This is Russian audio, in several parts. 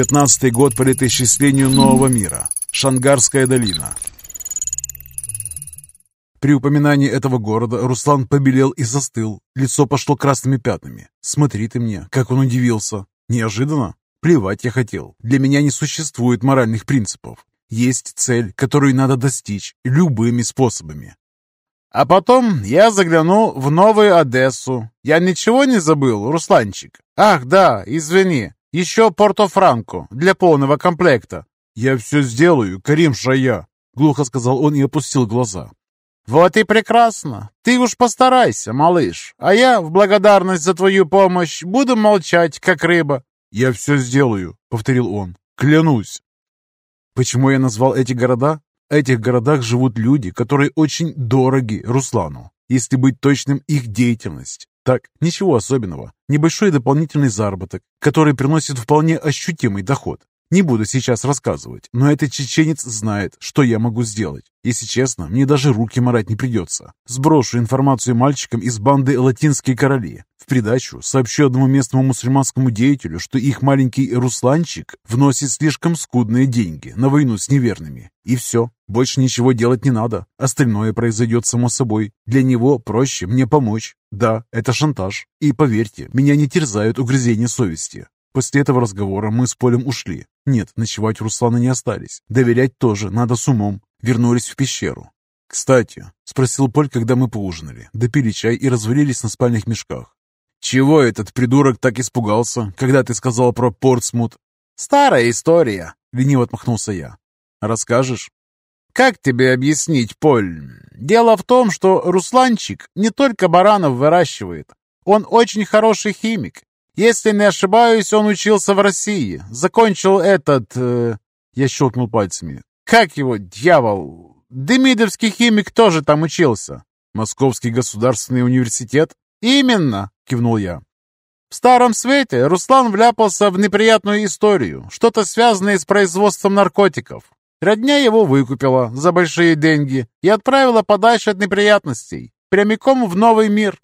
Пятнадцатый год по летоисчислению нового мира. Шангарская долина. При упоминании этого города Руслан побелел и застыл. Лицо пошло красными пятнами. Смотри ты мне, как он удивился. Неожиданно? Плевать я хотел. Для меня не существует моральных принципов. Есть цель, которую надо достичь любыми способами. А потом я загляну в Новую Одессу. Я ничего не забыл, Русланчик? Ах, да, извини. Еще Порто-Франко для полного комплекта. Я все сделаю, Карим Шая, глухо сказал он и опустил глаза. «Вот и прекрасно. Ты уж постарайся, малыш. А я, в благодарность за твою помощь, буду молчать, как рыба». «Я все сделаю», — повторил он. «Клянусь». Почему я назвал эти города? В этих городах живут люди, которые очень дороги Руслану. Если быть точным, их деятельность. Так, ничего особенного. Небольшой дополнительный заработок, который приносит вполне ощутимый доход. Не буду сейчас рассказывать, но этот чеченец знает, что я могу сделать. Если честно, мне даже руки морать не придется. Сброшу информацию мальчикам из банды «Латинские короли». В придачу сообщу одному местному мусульманскому деятелю, что их маленький Русланчик вносит слишком скудные деньги на войну с неверными. И все, больше ничего делать не надо. Остальное произойдет само собой. Для него проще мне помочь. Да, это шантаж. И поверьте, меня не терзают угрызения совести. После этого разговора мы с Полем ушли. Нет, ночевать у Руслана не остались. Доверять тоже надо с умом. Вернулись в пещеру. «Кстати», — спросил Поль, когда мы поужинали, допили чай и развалились на спальных мешках. «Чего этот придурок так испугался, когда ты сказал про Портсмут?» «Старая история», — лениво отмахнулся я. «Расскажешь?» «Как тебе объяснить, Поль? Дело в том, что Русланчик не только баранов выращивает. Он очень хороший химик если не ошибаюсь, он учился в России. Закончил этот... Э, я щелкнул пальцами. Как его, дьявол? Демидовский химик тоже там учился. Московский государственный университет? Именно, кивнул я. В Старом Свете Руслан вляпался в неприятную историю, что-то связанное с производством наркотиков. Родня его выкупила за большие деньги и отправила подальше от неприятностей, прямиком в новый мир.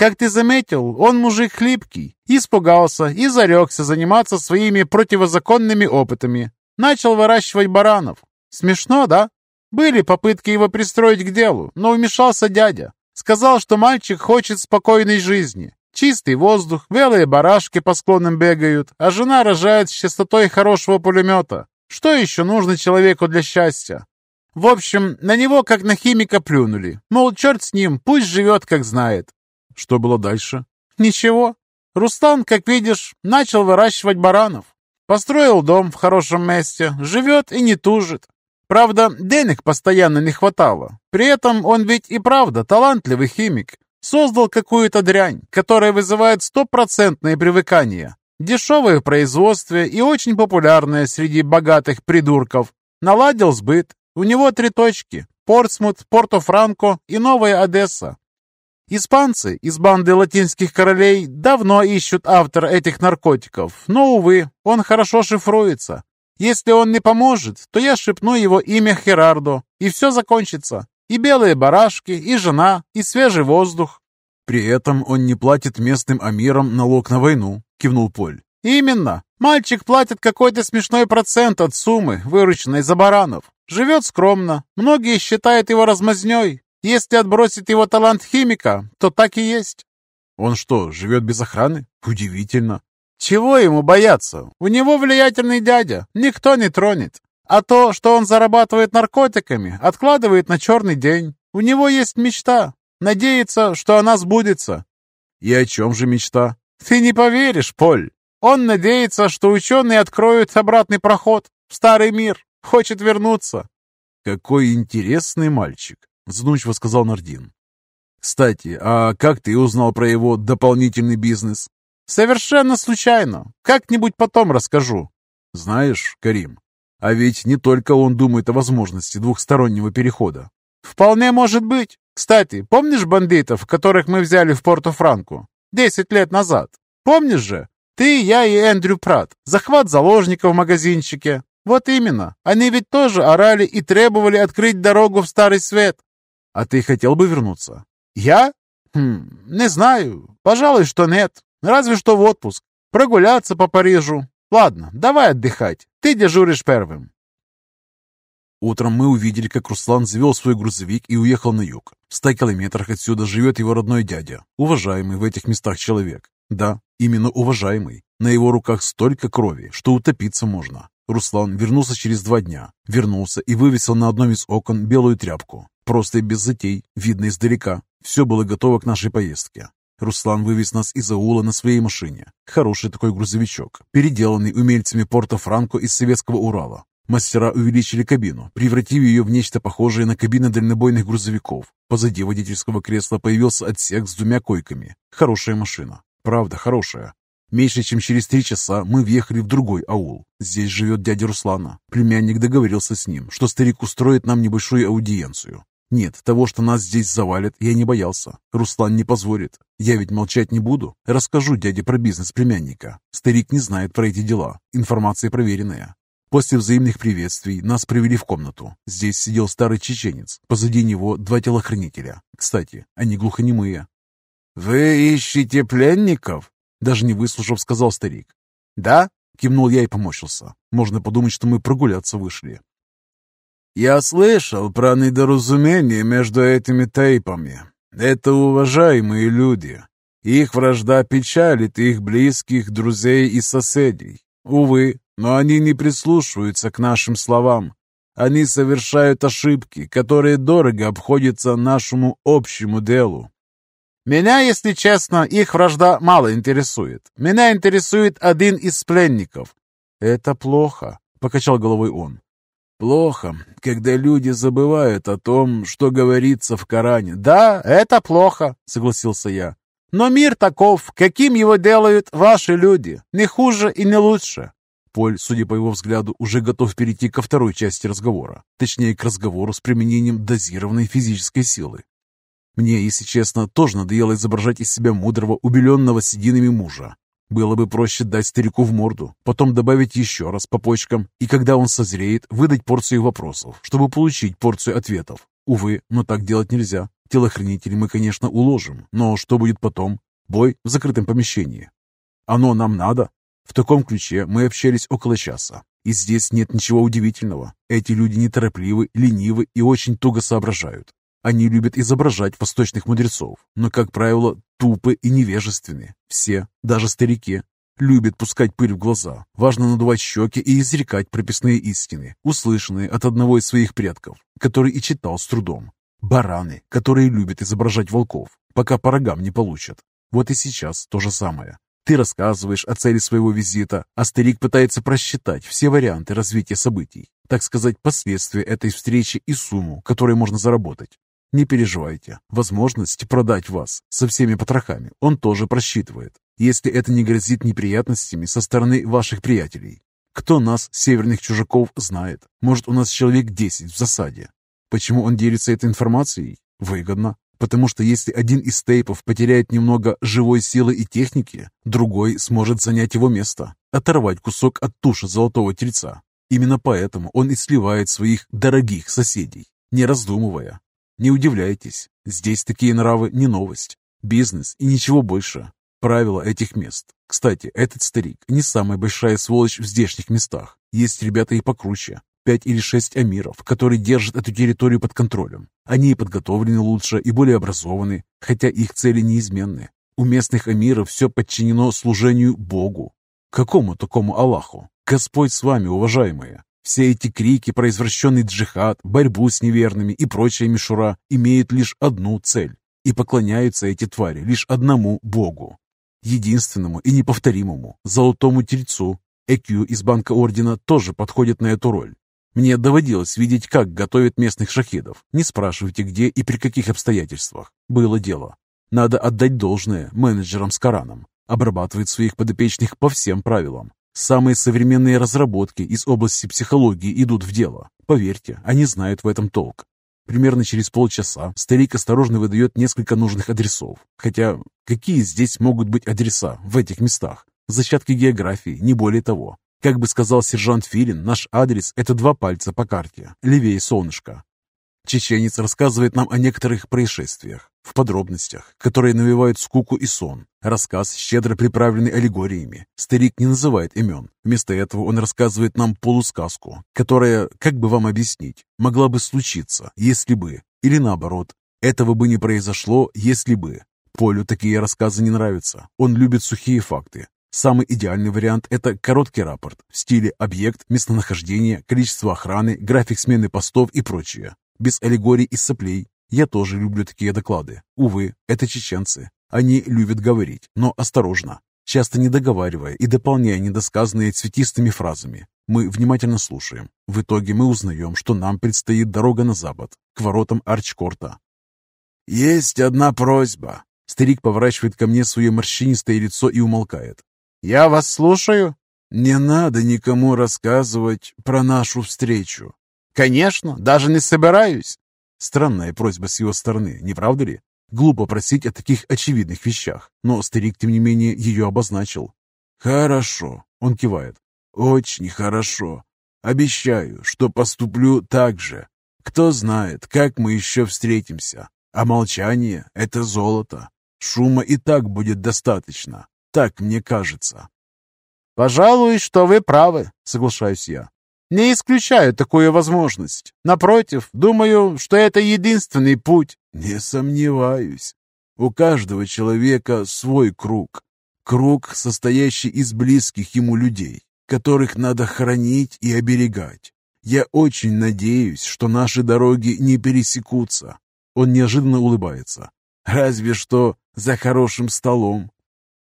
Как ты заметил, он мужик хлипкий, испугался и зарекся заниматься своими противозаконными опытами. Начал выращивать баранов. Смешно, да? Были попытки его пристроить к делу, но вмешался дядя. Сказал, что мальчик хочет спокойной жизни. Чистый воздух, белые барашки по склонам бегают, а жена рожает с частотой хорошего пулемета. Что еще нужно человеку для счастья? В общем, на него как на химика плюнули. Мол, черт с ним, пусть живет как знает. Что было дальше? Ничего. Рустан, как видишь, начал выращивать баранов. Построил дом в хорошем месте, живет и не тужит. Правда, денег постоянно не хватало. При этом он ведь и правда талантливый химик. Создал какую-то дрянь, которая вызывает стопроцентное привыкание. Дешевое в производстве и очень популярное среди богатых придурков. Наладил сбыт. У него три точки. Портсмут, Порто-Франко и Новая Одесса. Испанцы из банды латинских королей давно ищут автора этих наркотиков, но, увы, он хорошо шифруется. Если он не поможет, то я шепну его имя Херардо, и все закончится. И белые барашки, и жена, и свежий воздух. При этом он не платит местным амирам налог на войну, кивнул Поль. Именно. Мальчик платит какой-то смешной процент от суммы, вырученной за баранов. Живет скромно. Многие считают его размазней, если отбросить его талант химика, то так и есть. Он что, живет без охраны? Удивительно. Чего ему бояться? У него влиятельный дядя, никто не тронет. А то, что он зарабатывает наркотиками, откладывает на черный день. У него есть мечта. Надеется, что она сбудется. И о чем же мечта? Ты не поверишь, Поль. Он надеется, что ученые откроют обратный проход в старый мир. Хочет вернуться. Какой интересный мальчик задумчиво сказал Нардин. «Кстати, а как ты узнал про его дополнительный бизнес?» «Совершенно случайно. Как-нибудь потом расскажу». «Знаешь, Карим, а ведь не только он думает о возможности двухстороннего перехода». «Вполне может быть. Кстати, помнишь бандитов, которых мы взяли в Порту-Франку? Десять лет назад. Помнишь же? Ты, я и Эндрю Пратт. Захват заложников в магазинчике. Вот именно. Они ведь тоже орали и требовали открыть дорогу в Старый Свет. А ты хотел бы вернуться? Я? Хм, не знаю. Пожалуй, что нет. Разве что в отпуск. Прогуляться по Парижу. Ладно, давай отдыхать. Ты дежуришь первым. Утром мы увидели, как Руслан завел свой грузовик и уехал на юг. В ста километрах отсюда живет его родной дядя, уважаемый в этих местах человек. Да, именно уважаемый. На его руках столько крови, что утопиться можно. Руслан вернулся через два дня. Вернулся и вывесил на одном из окон белую тряпку. Просто и без затей, видно издалека. Все было готово к нашей поездке. Руслан вывез нас из аула на своей машине. Хороший такой грузовичок, переделанный умельцами порта Франко из советского Урала. Мастера увеличили кабину, превратив ее в нечто похожее на кабины дальнобойных грузовиков. Позади водительского кресла появился отсек с двумя койками. Хорошая машина. Правда, хорошая. Меньше чем через три часа мы въехали в другой аул. Здесь живет дядя Руслана. Племянник договорился с ним, что старик устроит нам небольшую аудиенцию. Нет, того, что нас здесь завалят, я не боялся. Руслан не позволит. Я ведь молчать не буду. Расскажу дяде про бизнес племянника. Старик не знает про эти дела. Информация проверенная. После взаимных приветствий нас привели в комнату. Здесь сидел старый чеченец. Позади него два телохранителя. Кстати, они глухонемые. «Вы ищете пленников?» Даже не выслушав, сказал старик. «Да?» — кивнул я и поморщился. Можно подумать, что мы прогуляться вышли. «Я слышал про недоразумение между этими тейпами. Это уважаемые люди. Их вражда печалит их близких, друзей и соседей. Увы, но они не прислушиваются к нашим словам. Они совершают ошибки, которые дорого обходятся нашему общему делу. Меня, если честно, их вражда мало интересует. Меня интересует один из пленников. Это плохо, покачал головой он. Плохо, когда люди забывают о том, что говорится в Коране. Да, это плохо, согласился я. Но мир таков, каким его делают ваши люди. Не хуже и не лучше. Поль, судя по его взгляду, уже готов перейти ко второй части разговора, точнее к разговору с применением дозированной физической силы. Мне, если честно, тоже надоело изображать из себя мудрого, убеленного сединами мужа. Было бы проще дать старику в морду, потом добавить еще раз по почкам, и когда он созреет, выдать порцию вопросов, чтобы получить порцию ответов. Увы, но так делать нельзя. Телохранителей мы, конечно, уложим, но что будет потом? Бой в закрытом помещении. Оно нам надо? В таком ключе мы общались около часа. И здесь нет ничего удивительного. Эти люди неторопливы, ленивы и очень туго соображают. Они любят изображать восточных мудрецов, но, как правило, тупы и невежественны. Все, даже старики, любят пускать пыль в глаза. Важно надувать щеки и изрекать прописные истины, услышанные от одного из своих предков, который и читал с трудом. Бараны, которые любят изображать волков, пока по рогам не получат. Вот и сейчас то же самое. Ты рассказываешь о цели своего визита, а старик пытается просчитать все варианты развития событий, так сказать, последствия этой встречи и сумму, которую можно заработать. Не переживайте, возможность продать вас со всеми потрохами он тоже просчитывает, если это не грозит неприятностями со стороны ваших приятелей. Кто нас, северных чужаков, знает? Может, у нас человек 10 в засаде. Почему он делится этой информацией? Выгодно. Потому что если один из тейпов потеряет немного живой силы и техники, другой сможет занять его место, оторвать кусок от туши золотого тельца. Именно поэтому он и сливает своих дорогих соседей, не раздумывая, не удивляйтесь, здесь такие нравы не новость. Бизнес и ничего больше. Правила этих мест. Кстати, этот старик не самая большая сволочь в здешних местах. Есть ребята и покруче. Пять или шесть амиров, которые держат эту территорию под контролем. Они и подготовлены лучше, и более образованы, хотя их цели неизменны. У местных амиров все подчинено служению Богу. Какому такому Аллаху? Господь с вами, уважаемые. Все эти крики про извращенный джихад, борьбу с неверными и прочая мишура имеют лишь одну цель. И поклоняются эти твари лишь одному Богу. Единственному и неповторимому, золотому тельцу. Экю из банка ордена тоже подходит на эту роль. Мне доводилось видеть, как готовят местных шахидов. Не спрашивайте, где и при каких обстоятельствах. Было дело. Надо отдать должное менеджерам с Кораном. Обрабатывает своих подопечных по всем правилам. Самые современные разработки из области психологии идут в дело. Поверьте, они знают в этом толк. Примерно через полчаса старик осторожно выдает несколько нужных адресов. Хотя, какие здесь могут быть адреса в этих местах? Зачатки географии, не более того. Как бы сказал сержант Филин, наш адрес – это два пальца по карте, левее солнышка. Чеченец рассказывает нам о некоторых происшествиях, в подробностях, которые навевают скуку и сон. Рассказ щедро приправленный аллегориями. Старик не называет имен. Вместо этого он рассказывает нам полусказку, которая, как бы вам объяснить, могла бы случиться, если бы, или наоборот, этого бы не произошло, если бы. Полю такие рассказы не нравятся. Он любит сухие факты. Самый идеальный вариант – это короткий рапорт в стиле объект, местонахождение, количество охраны, график смены постов и прочее. Без аллегорий и соплей. Я тоже люблю такие доклады. Увы, это чеченцы. Они любят говорить, но осторожно, часто не договаривая и дополняя недосказанные цветистыми фразами. Мы внимательно слушаем. В итоге мы узнаем, что нам предстоит дорога на запад, к воротам Арчкорта. «Есть одна просьба», Старик поворачивает ко мне свое морщинистое лицо и умолкает. «Я вас слушаю». «Не надо никому рассказывать про нашу встречу». «Конечно, даже не собираюсь». Странная просьба с его стороны, не правда ли? Глупо просить о таких очевидных вещах, но старик, тем не менее, ее обозначил. «Хорошо», — он кивает. «Очень хорошо. Обещаю, что поступлю так же. Кто знает, как мы еще встретимся. А молчание — это золото. Шума и так будет достаточно. Так мне кажется. «Пожалуй, что вы правы», — соглашаюсь я. «Не исключаю такую возможность. Напротив, думаю, что это единственный путь». «Не сомневаюсь. У каждого человека свой круг. Круг, состоящий из близких ему людей, которых надо хранить и оберегать. Я очень надеюсь, что наши дороги не пересекутся». Он неожиданно улыбается. «Разве что за хорошим столом.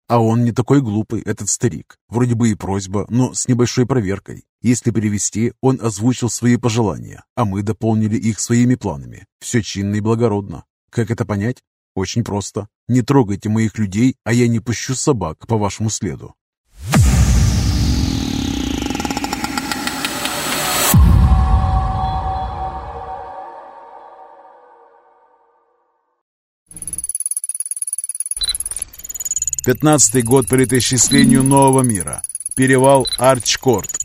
А он не такой глупый, этот старик. Вроде бы и просьба, но с небольшой проверкой. Если перевести, он озвучил свои пожелания, а мы дополнили их своими планами. Все чинно и благородно. Как это понять? Очень просто. Не трогайте моих людей, а я не пущу собак по вашему следу. Пятнадцатый год по летоисчислению нового мира. Перевал Арчкорт.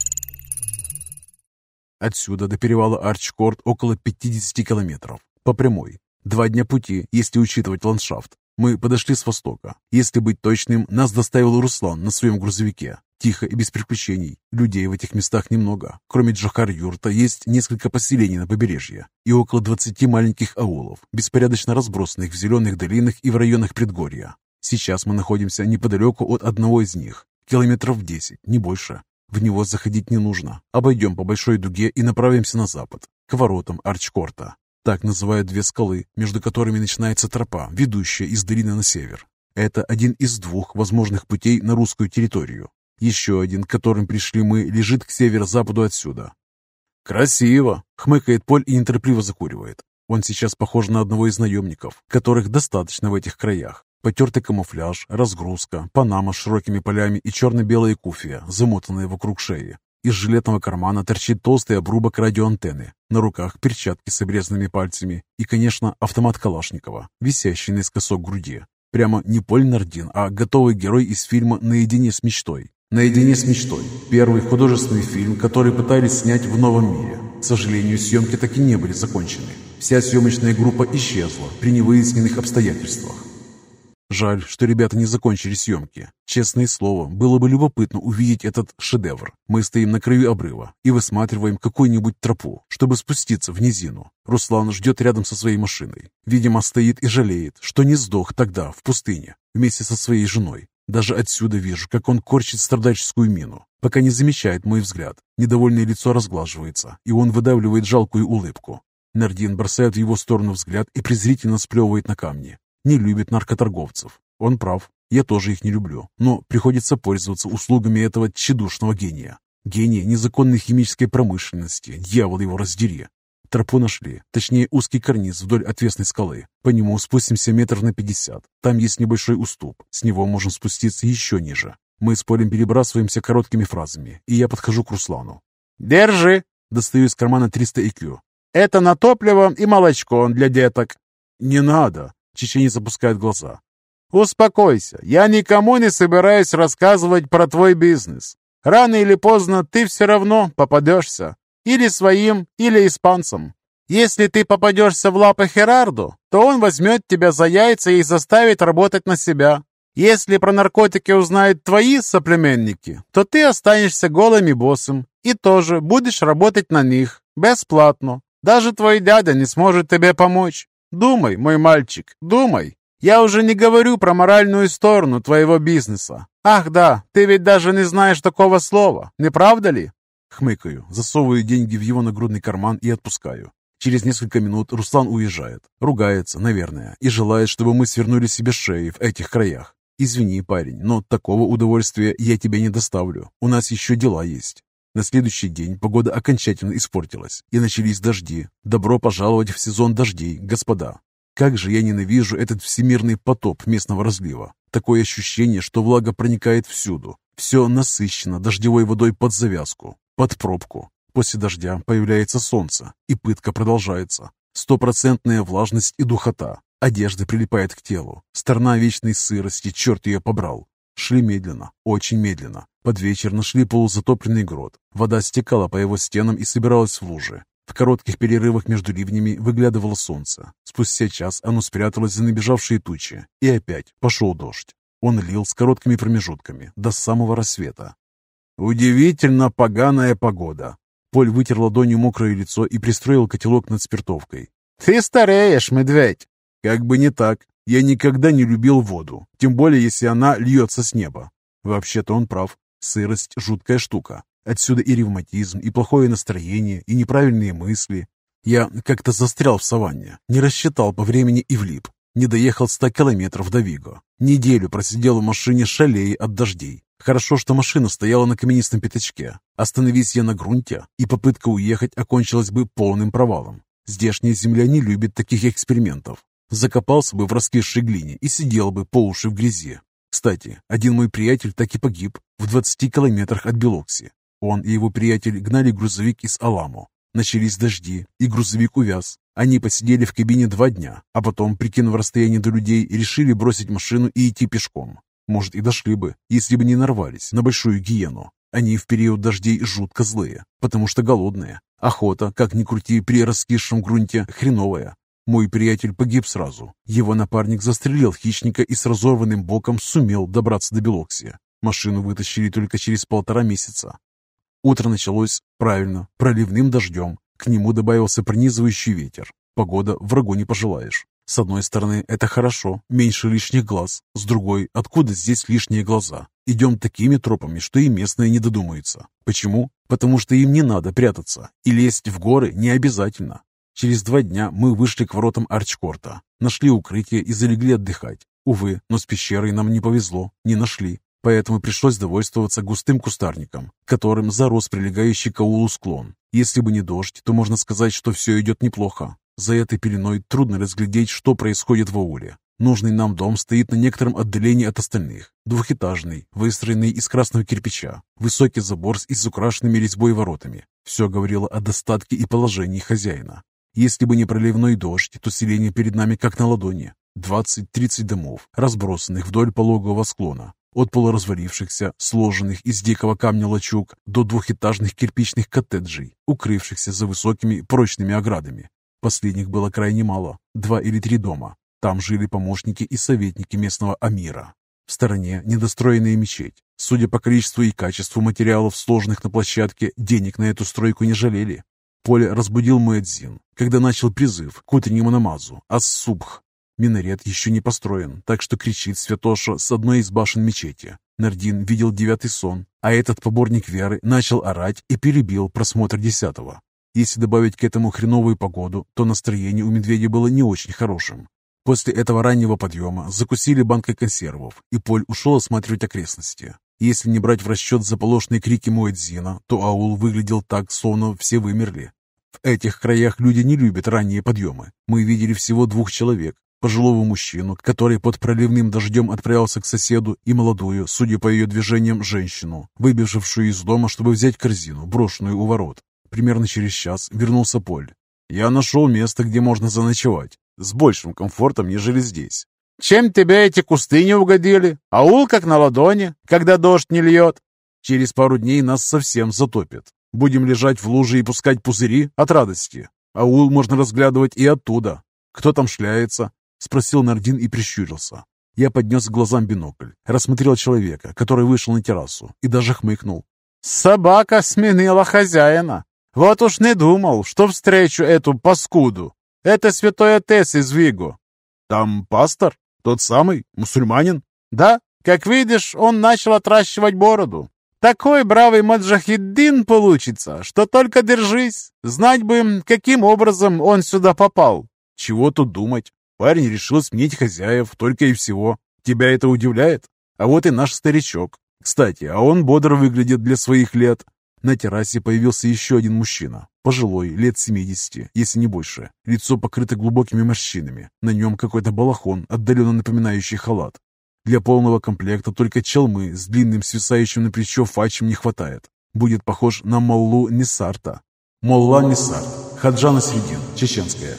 Отсюда до перевала Арчкорт около 50 километров. По прямой. Два дня пути, если учитывать ландшафт. Мы подошли с востока. Если быть точным, нас доставил Руслан на своем грузовике. Тихо и без приключений. Людей в этих местах немного. Кроме Джахар-юрта есть несколько поселений на побережье и около 20 маленьких аулов, беспорядочно разбросанных в зеленых долинах и в районах предгорья. Сейчас мы находимся неподалеку от одного из них, километров 10, не больше. В него заходить не нужно. Обойдем по большой дуге и направимся на запад, к воротам Арчкорта. Так называют две скалы, между которыми начинается тропа, ведущая из долины на север. Это один из двух возможных путей на русскую территорию. Еще один, к которым пришли мы, лежит к северо-западу отсюда. «Красиво!» — хмыкает Поль и неторопливо закуривает. Он сейчас похож на одного из наемников, которых достаточно в этих краях. Потертый камуфляж, разгрузка, панама с широкими полями и черно-белая куфия, замотанная вокруг шеи. Из жилетного кармана торчит толстый обрубок радиоантенны, на руках перчатки с обрезанными пальцами и, конечно, автомат Калашникова, висящий наискосок груди. Прямо не Поль Нардин, а готовый герой из фильма «Наедине с мечтой». «Наедине с мечтой» – первый художественный фильм, который пытались снять в новом мире. К сожалению, съемки так и не были закончены. Вся съемочная группа исчезла при невыясненных обстоятельствах. Жаль, что ребята не закончили съемки. Честное слово, было бы любопытно увидеть этот шедевр. Мы стоим на краю обрыва и высматриваем какую-нибудь тропу, чтобы спуститься в низину. Руслан ждет рядом со своей машиной. Видимо, стоит и жалеет, что не сдох тогда, в пустыне, вместе со своей женой. Даже отсюда вижу, как он корчит страдальческую мину, пока не замечает мой взгляд. Недовольное лицо разглаживается, и он выдавливает жалкую улыбку. Нардин бросает в его сторону взгляд и презрительно сплевывает на камни не любит наркоторговцев. Он прав, я тоже их не люблю, но приходится пользоваться услугами этого тщедушного гения. Гения незаконной химической промышленности, дьявол его раздери. Тропу нашли, точнее узкий карниз вдоль отвесной скалы. По нему спустимся метров на пятьдесят. Там есть небольшой уступ, с него можно спуститься еще ниже. Мы с Полем перебрасываемся короткими фразами, и я подхожу к Руслану. «Держи!» – достаю из кармана 300 IQ. «Это на топливо и молочко для деток». «Не надо!» Чеченец опускает глаза. «Успокойся, я никому не собираюсь рассказывать про твой бизнес. Рано или поздно ты все равно попадешься. Или своим, или испанцам. Если ты попадешься в лапы Херарду, то он возьмет тебя за яйца и заставит работать на себя. Если про наркотики узнают твои соплеменники, то ты останешься голым и боссом и тоже будешь работать на них бесплатно. Даже твой дядя не сможет тебе помочь. Думай, мой мальчик, думай. Я уже не говорю про моральную сторону твоего бизнеса. Ах да, ты ведь даже не знаешь такого слова, не правда ли? Хмыкаю, засовываю деньги в его нагрудный карман и отпускаю. Через несколько минут Руслан уезжает, ругается, наверное, и желает, чтобы мы свернули себе шеи в этих краях. Извини, парень, но такого удовольствия я тебе не доставлю. У нас еще дела есть. На следующий день погода окончательно испортилась, и начались дожди. Добро пожаловать в сезон дождей, господа. Как же я ненавижу этот всемирный потоп местного разлива. Такое ощущение, что влага проникает всюду. Все насыщено дождевой водой под завязку, под пробку. После дождя появляется солнце, и пытка продолжается. Стопроцентная влажность и духота. Одежда прилипает к телу. Сторона вечной сырости, черт ее побрал. Шли медленно, очень медленно. Под вечер нашли полузатопленный грот. Вода стекала по его стенам и собиралась в лужи. В коротких перерывах между ливнями выглядывало солнце. Спустя час оно спряталось за набежавшие тучи. И опять пошел дождь. Он лил с короткими промежутками, до самого рассвета. «Удивительно поганая погода», Поль вытер ладонью мокрое лицо и пристроил котелок над спиртовкой. «Ты стареешь, медведь!» «Как бы не так. Я никогда не любил воду, тем более, если она льется с неба». Вообще-то он прав. Сырость – жуткая штука. Отсюда и ревматизм, и плохое настроение, и неправильные мысли. Я как-то застрял в саванне, не рассчитал по времени и влип. Не доехал ста километров до Виго. Неделю просидел в машине шалея от дождей. Хорошо, что машина стояла на каменистом пятачке. Остановись я на грунте, и попытка уехать окончилась бы полным провалом. Здешняя земля не любит таких экспериментов. Закопался бы в раскисшей глине и сидел бы по уши в грязи. Кстати, один мой приятель так и погиб в 20 километрах от Белокси. Он и его приятель гнали грузовик из Аламу. Начались дожди, и грузовик увяз. Они посидели в кабине два дня, а потом, прикинув расстояние до людей, решили бросить машину и идти пешком. Может, и дошли бы, если бы не нарвались на большую гиену. Они в период дождей жутко злые, потому что голодные. Охота, как ни крути, при раскисшем грунте, хреновая. Мой приятель погиб сразу. Его напарник застрелил хищника и с разорванным боком сумел добраться до Белоксия. Машину вытащили только через полтора месяца. Утро началось, правильно, проливным дождем. К нему добавился пронизывающий ветер. Погода врагу не пожелаешь. С одной стороны, это хорошо, меньше лишних глаз. С другой, откуда здесь лишние глаза? Идем такими тропами, что и местные не додумаются. Почему? Потому что им не надо прятаться, и лезть в горы не обязательно. Через два дня мы вышли к воротам Арчкорта, нашли укрытие и залегли отдыхать. Увы, но с пещерой нам не повезло, не нашли. Поэтому пришлось довольствоваться густым кустарником, которым зарос прилегающий к аулу склон. Если бы не дождь, то можно сказать, что все идет неплохо. За этой пеленой трудно разглядеть, что происходит в ауле. Нужный нам дом стоит на некотором отдалении от остальных. Двухэтажный, выстроенный из красного кирпича. Высокий забор с изукрашенными резьбой воротами. Все говорило о достатке и положении хозяина. Если бы не проливной дождь, то селение перед нами как на ладони. 20-30 домов, разбросанных вдоль пологового склона. От полуразвалившихся, сложенных из дикого камня лачуг, до двухэтажных кирпичных коттеджей, укрывшихся за высокими прочными оградами. Последних было крайне мало, два или три дома. Там жили помощники и советники местного амира. В стороне недостроенная мечеть. Судя по количеству и качеству материалов, сложных на площадке, денег на эту стройку не жалели. Поле разбудил Муэдзин, когда начал призыв к утреннему намазу, ас-субх. Минарет еще не построен, так что кричит святоша с одной из башен мечети. Нардин видел девятый сон, а этот поборник веры начал орать и перебил просмотр десятого. Если добавить к этому хреновую погоду, то настроение у медведя было не очень хорошим. После этого раннего подъема закусили банкой консервов, и Поль ушел осматривать окрестности. Если не брать в расчет заполошные крики Муэдзина, то аул выглядел так, словно все вымерли. В этих краях люди не любят ранние подъемы. Мы видели всего двух человек. Пожилого мужчину, который под проливным дождем отправился к соседу, и молодую, судя по ее движениям, женщину, выбежавшую из дома, чтобы взять корзину, брошенную у ворот. Примерно через час вернулся Поль. «Я нашел место, где можно заночевать. С большим комфортом, нежели здесь». «Чем тебе эти кусты не угодили? Аул как на ладони, когда дождь не льет». «Через пару дней нас совсем затопит. Будем лежать в луже и пускать пузыри от радости». Аул можно разглядывать и оттуда. Кто там шляется?» — спросил Нардин и прищурился. Я поднес к глазам бинокль, рассмотрел человека, который вышел на террасу, и даже хмыкнул. «Собака сменила хозяина. Вот уж не думал, что встречу эту паскуду. Это святой отец из Вигу». «Там пастор? Тот самый? Мусульманин?» «Да, как видишь, он начал отращивать бороду. Такой бравый маджахиддин получится, что только держись. Знать бы, каким образом он сюда попал». «Чего тут думать? Парень решил сменить хозяев, только и всего. Тебя это удивляет? А вот и наш старичок. Кстати, а он бодро выглядит для своих лет. На террасе появился еще один мужчина, пожилой, лет 70, если не больше. Лицо покрыто глубокими морщинами. На нем какой-то балахон, отдаленно напоминающий халат. Для полного комплекта только челмы с длинным свисающим на плечо фачем не хватает. Будет похож на Моллу Нисарта. Молла Нисарт, Хаджана Средин, чеченская.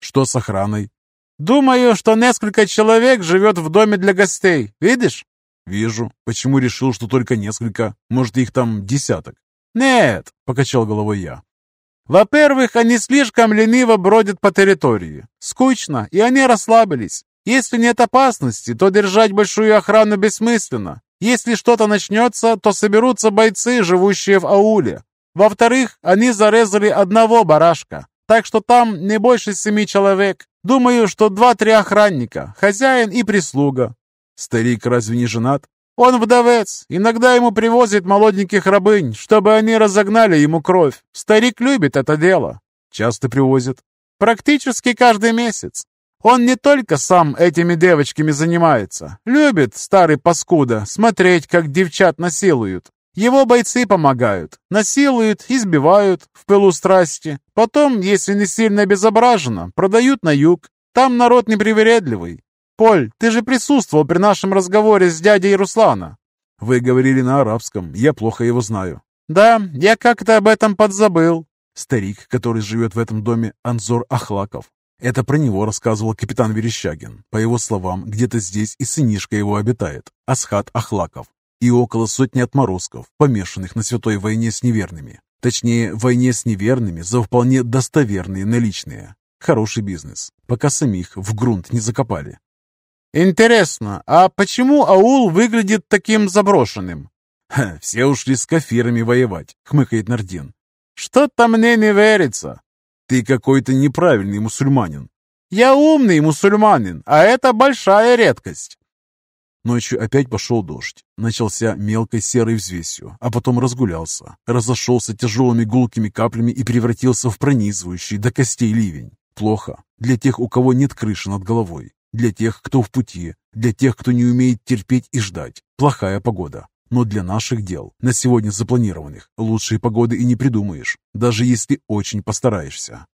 Что с охраной? «Думаю, что несколько человек живет в доме для гостей. Видишь?» «Вижу. Почему решил, что только несколько? Может, их там десяток?» «Нет», — покачал головой я. «Во-первых, они слишком лениво бродят по территории. Скучно, и они расслабились. Если нет опасности, то держать большую охрану бессмысленно. Если что-то начнется, то соберутся бойцы, живущие в ауле. Во-вторых, они зарезали одного барашка, так что там не больше семи человек. Думаю, что два-три охранника, хозяин и прислуга. Старик разве не женат? Он вдовец. Иногда ему привозят молоденьких рабынь, чтобы они разогнали ему кровь. Старик любит это дело. Часто привозят? Практически каждый месяц. Он не только сам этими девочками занимается. Любит, старый паскуда, смотреть, как девчат насилуют. Его бойцы помогают. Насилуют, избивают в пылу страсти. Потом, если не сильно обезображено, продают на юг. Там народ непривередливый. Поль, ты же присутствовал при нашем разговоре с дядей Руслана. Вы говорили на арабском, я плохо его знаю. Да, я как-то об этом подзабыл. Старик, который живет в этом доме, Анзор Ахлаков. Это про него рассказывал капитан Верещагин. По его словам, где-то здесь и сынишка его обитает, Асхат Ахлаков и около сотни отморозков, помешанных на святой войне с неверными. Точнее, войне с неверными за вполне достоверные наличные. Хороший бизнес, пока самих в грунт не закопали. «Интересно, а почему аул выглядит таким заброшенным?» Ха, «Все ушли с кафирами воевать», — хмыкает Нардин. «Что-то мне не верится». «Ты какой-то неправильный мусульманин». «Я умный мусульманин, а это большая редкость». Ночью опять пошел дождь. Начался мелкой серой взвесью, а потом разгулялся. Разошелся тяжелыми гулкими каплями и превратился в пронизывающий до костей ливень. Плохо. Для тех, у кого нет крыши над головой. Для тех, кто в пути. Для тех, кто не умеет терпеть и ждать. Плохая погода. Но для наших дел, на сегодня запланированных, лучшей погоды и не придумаешь, даже если очень постараешься.